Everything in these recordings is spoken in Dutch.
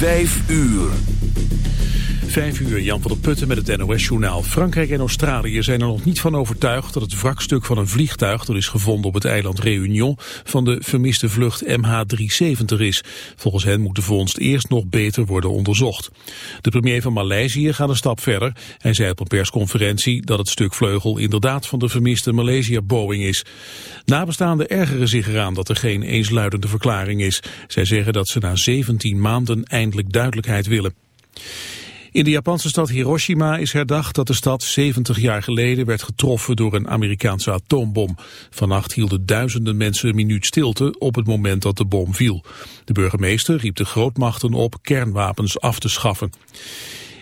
5 uur. Vijf uur, Jan van der Putten met het NOS-journaal. Frankrijk en Australië zijn er nog niet van overtuigd dat het wrakstuk van een vliegtuig dat is gevonden op het eiland Réunion van de vermiste vlucht MH370 is. Volgens hen moet de vondst eerst nog beter worden onderzocht. De premier van Maleisië gaat een stap verder. Hij zei op een persconferentie dat het stuk vleugel inderdaad van de vermiste Malaysia Boeing is. Nabestaanden ergeren zich eraan dat er geen eensluidende verklaring is. Zij zeggen dat ze na 17 maanden eindelijk duidelijkheid willen. In de Japanse stad Hiroshima is herdacht dat de stad 70 jaar geleden werd getroffen door een Amerikaanse atoombom. Vannacht hielden duizenden mensen een minuut stilte op het moment dat de bom viel. De burgemeester riep de grootmachten op kernwapens af te schaffen.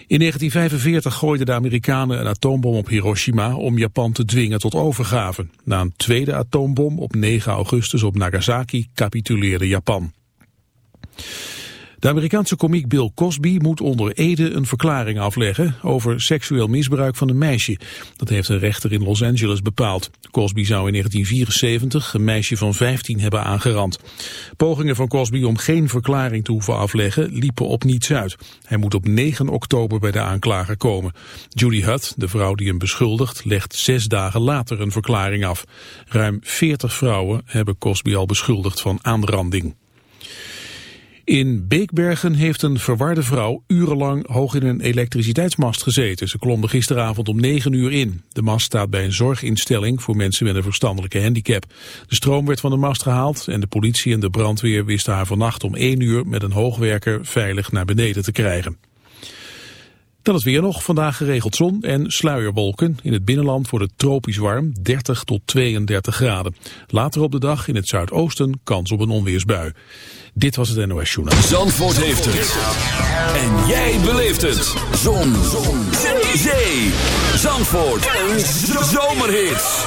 In 1945 gooiden de Amerikanen een atoombom op Hiroshima om Japan te dwingen tot overgave. Na een tweede atoombom op 9 augustus op Nagasaki capituleerde Japan. De Amerikaanse komiek Bill Cosby moet onder Ede een verklaring afleggen over seksueel misbruik van een meisje. Dat heeft een rechter in Los Angeles bepaald. Cosby zou in 1974 een meisje van 15 hebben aangerand. Pogingen van Cosby om geen verklaring te hoeven afleggen liepen op niets uit. Hij moet op 9 oktober bij de aanklager komen. Judy Hutt, de vrouw die hem beschuldigt, legt zes dagen later een verklaring af. Ruim 40 vrouwen hebben Cosby al beschuldigd van aanranding. In Beekbergen heeft een verwarde vrouw urenlang hoog in een elektriciteitsmast gezeten. Ze klom er gisteravond om 9 uur in. De mast staat bij een zorginstelling voor mensen met een verstandelijke handicap. De stroom werd van de mast gehaald en de politie en de brandweer wisten haar vannacht om 1 uur met een hoogwerker veilig naar beneden te krijgen. Dan het weer nog. Vandaag geregeld zon en sluierwolken. In het binnenland wordt het tropisch warm, 30 tot 32 graden. Later op de dag in het zuidoosten kans op een onweersbui. Dit was het NOS Journaal. Zandvoort heeft het. En jij beleeft het. Zon. zon. Zee. Zee. Zandvoort. Een zomerhit.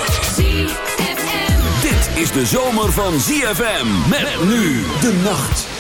Dit is de zomer van ZFM. Met nu de nacht.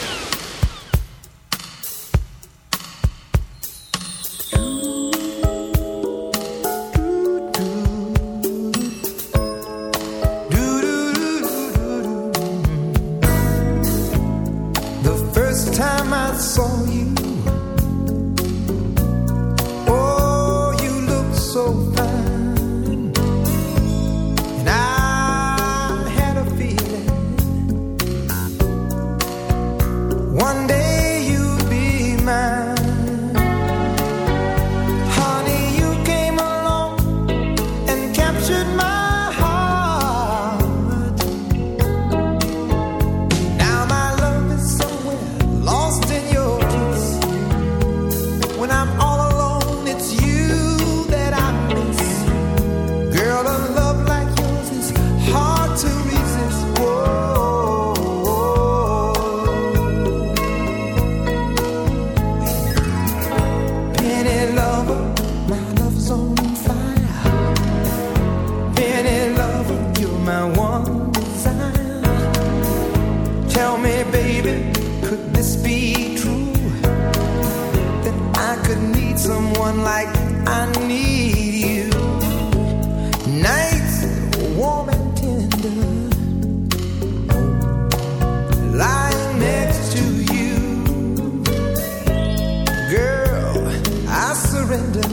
surrender.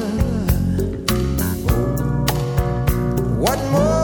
What more?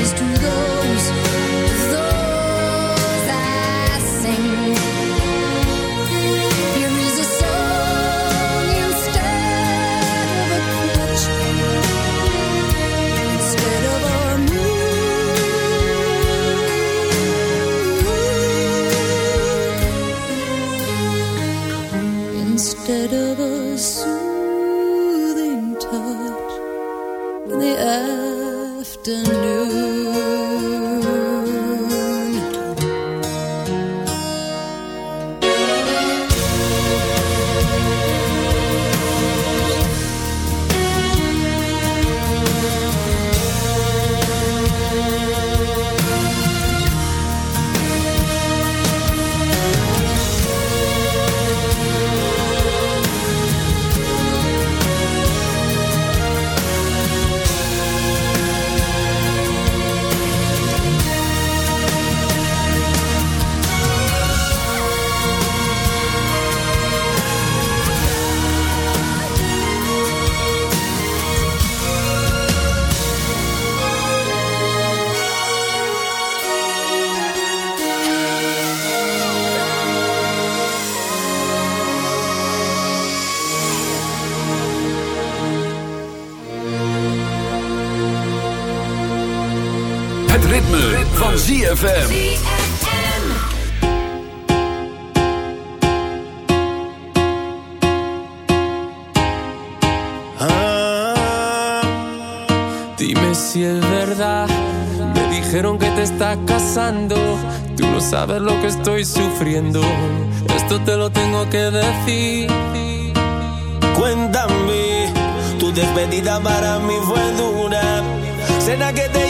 is to Ah, dime si es verdad. Me dijeron que te estás casando. Tú no sabes lo que estoy sufriendo. Esto te lo tengo que decir. Cuéntame, tu despedida para mí fue dura. Cena que te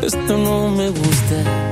Esto no me gusta.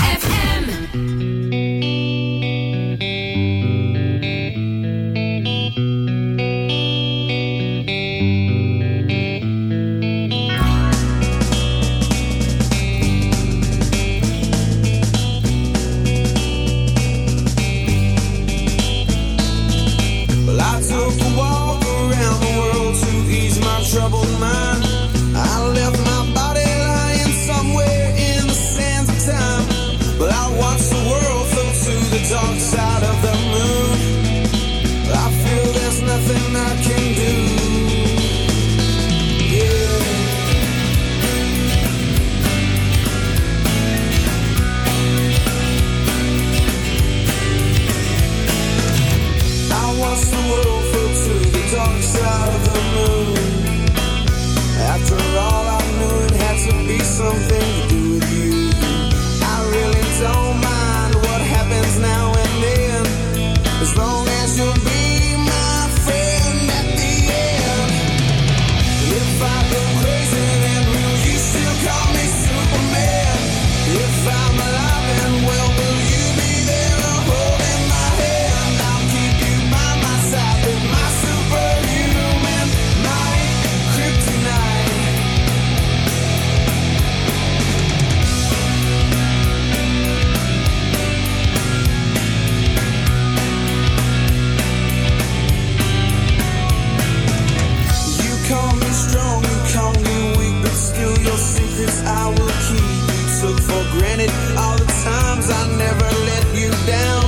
call me strong, you call me weak, but still your secrets I will keep. You took for granted all the times I never let you down.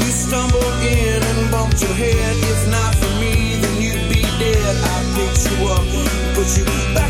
You stumbled in and bumped your head. If not for me, then you'd be dead. I picked you up, put you back.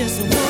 just one.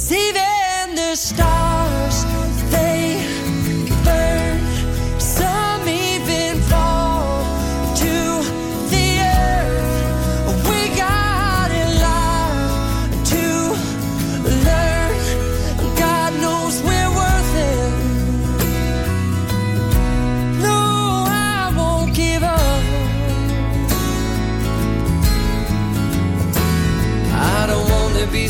See the stars.